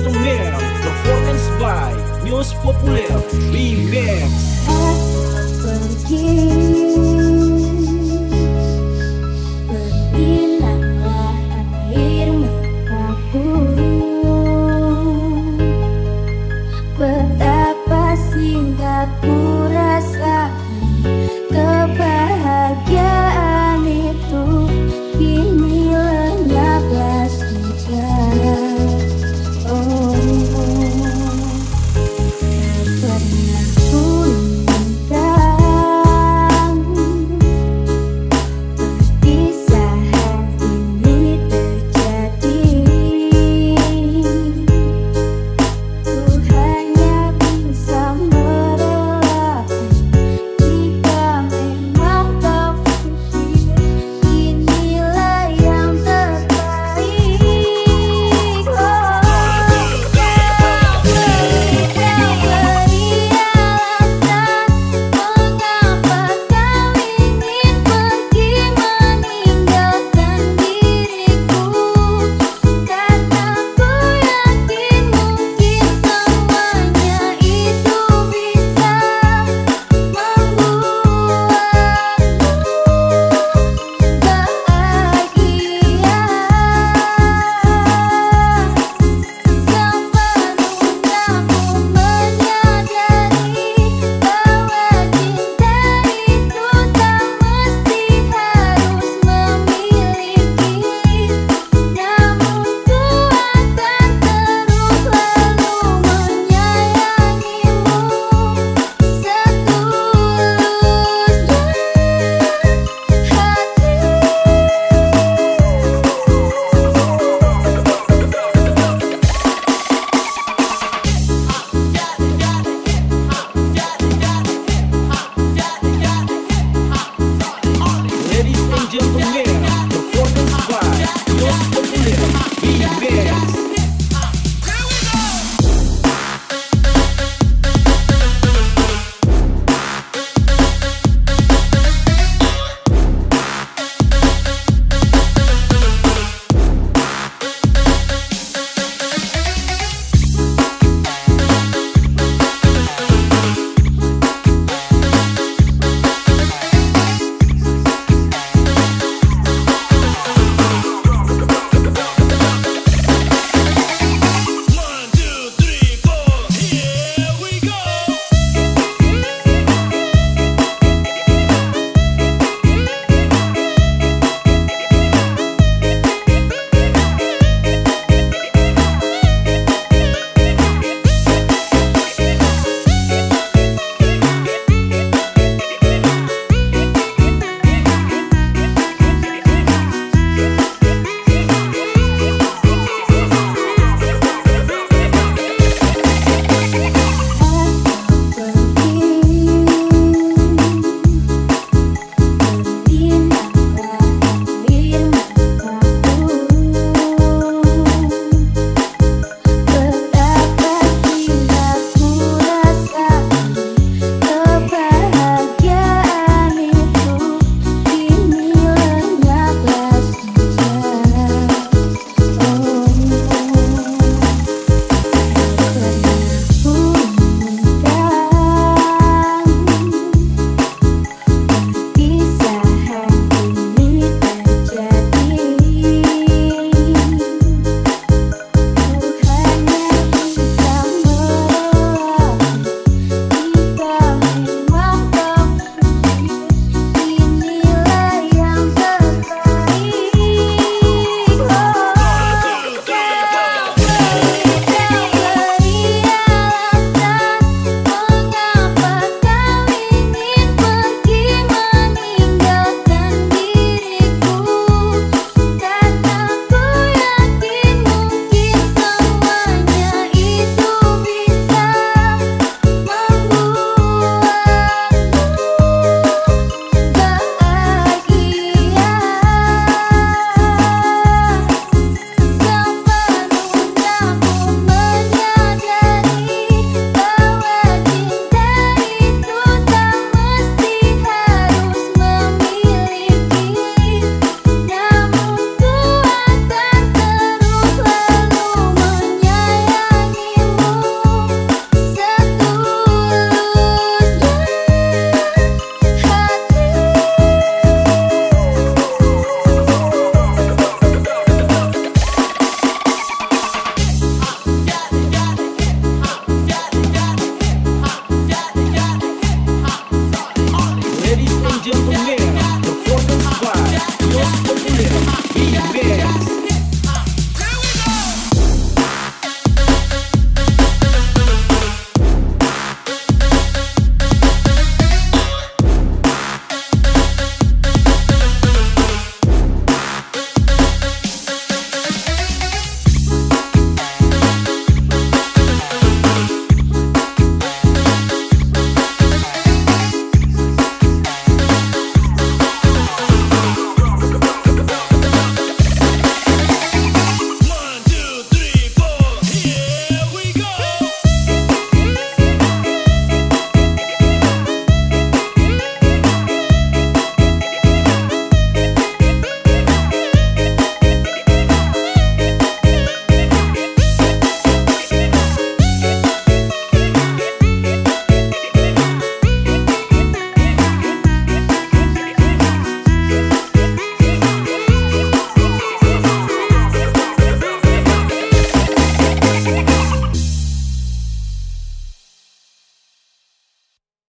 mundo mesmo Performance by News Popular Remix. Aqui e verás.